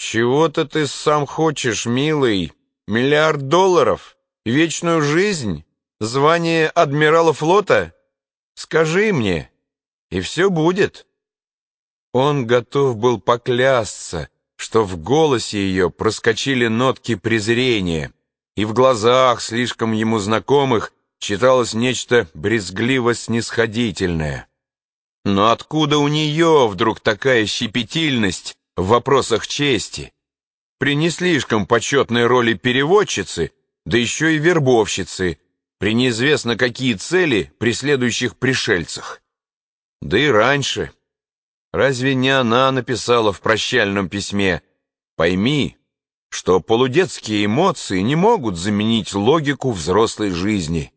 «Чего-то ты сам хочешь, милый? Миллиард долларов? Вечную жизнь? Звание адмирала флота? Скажи мне, и все будет». Он готов был поклясться, что в голосе ее проскочили нотки презрения, и в глазах, слишком ему знакомых, читалось нечто брезгливо-снисходительное. Но откуда у нее вдруг такая щепетильность в вопросах чести? При не слишком почетной роли переводчицы, да еще и вербовщицы, при неизвестно какие цели преследующих пришельцах. Да и раньше. Разве не она написала в прощальном письме «Пойми, что полудетские эмоции не могут заменить логику взрослой жизни.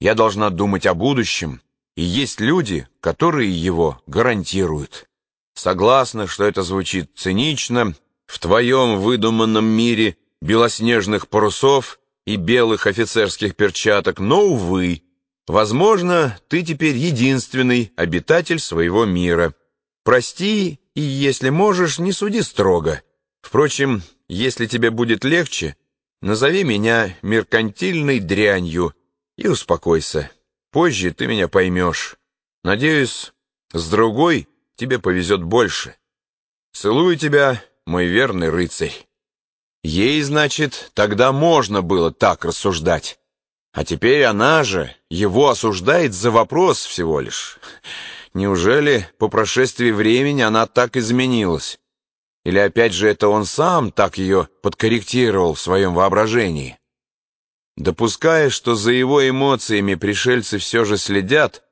Я должна думать о будущем, и есть люди, которые его гарантируют. Согласна, что это звучит цинично, в твоем выдуманном мире белоснежных парусов и белых офицерских перчаток, но, увы, возможно, ты теперь единственный обитатель своего мира. Прости, и, если можешь, не суди строго. Впрочем, если тебе будет легче, назови меня меркантильной дрянью и успокойся. Позже ты меня поймешь. Надеюсь, с другой тебе повезет больше. Целую тебя, мой верный рыцарь. Ей, значит, тогда можно было так рассуждать. А теперь она же его осуждает за вопрос всего лишь. Неужели по прошествии времени она так изменилась? Или опять же это он сам так ее подкорректировал в своем воображении? Допуская, что за его эмоциями пришельцы все же следят,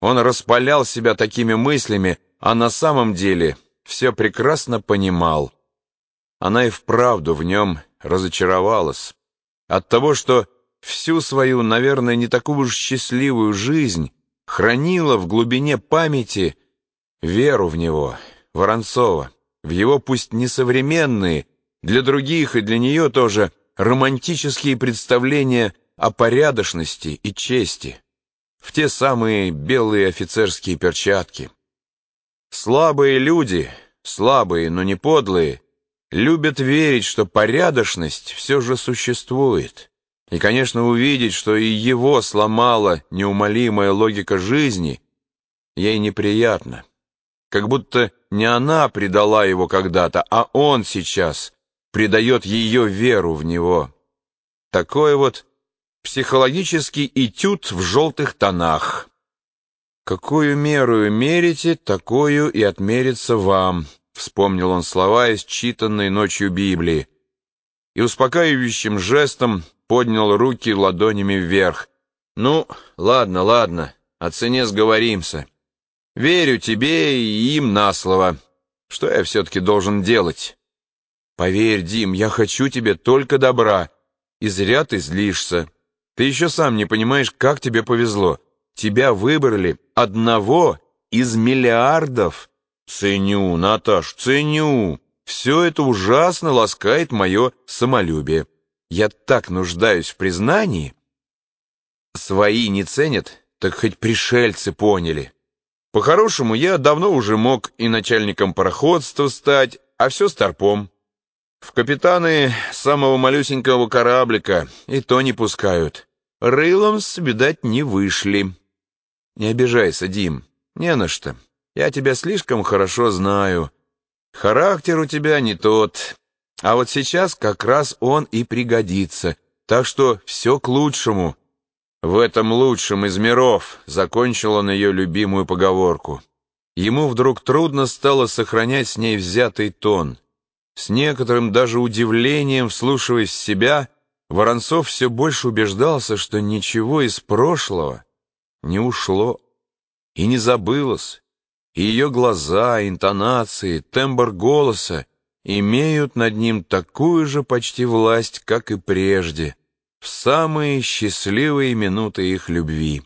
он распалял себя такими мыслями, а на самом деле все прекрасно понимал. Она и вправду в нем разочаровалась. От того, что всю свою, наверное, не такую уж счастливую жизнь хранила в глубине памяти веру в него, Воронцова, в его пусть несовременные, для других и для нее тоже – романтические представления о порядочности и чести, в те самые белые офицерские перчатки. Слабые люди, слабые, но не подлые, любят верить, что порядочность все же существует. И, конечно, увидеть, что и его сломала неумолимая логика жизни, ей неприятно. Как будто не она предала его когда-то, а он сейчас придает ее веру в него. Такой вот психологический этюд в желтых тонах. «Какую меру мерите, такую и отмерится вам», — вспомнил он слова из читанной ночью Библии. И успокаивающим жестом поднял руки ладонями вверх. «Ну, ладно, ладно, о цене сговоримся. Верю тебе и им на слово. Что я все-таки должен делать?» Поверь, Дим, я хочу тебе только добра. И зря ты злишься. Ты еще сам не понимаешь, как тебе повезло. Тебя выбрали одного из миллиардов. Ценю, Наташ, ценю. Все это ужасно ласкает мое самолюбие. Я так нуждаюсь в признании. Свои не ценят, так хоть пришельцы поняли. По-хорошему, я давно уже мог и начальником пароходства стать, а все старпом. В капитаны самого малюсенького кораблика и то не пускают. Рылом, видать, не вышли. Не обижайся, Дим, не на что. Я тебя слишком хорошо знаю. Характер у тебя не тот. А вот сейчас как раз он и пригодится. Так что все к лучшему. В этом лучшем из миров закончил он ее любимую поговорку. Ему вдруг трудно стало сохранять с ней взятый тон — с некоторым даже удивлением, вслушиваясь в себя, Воронцов все больше убеждался, что ничего из прошлого не ушло и не забылось, и ее глаза, интонации, тембр голоса имеют над ним такую же почти власть, как и прежде, в самые счастливые минуты их любви.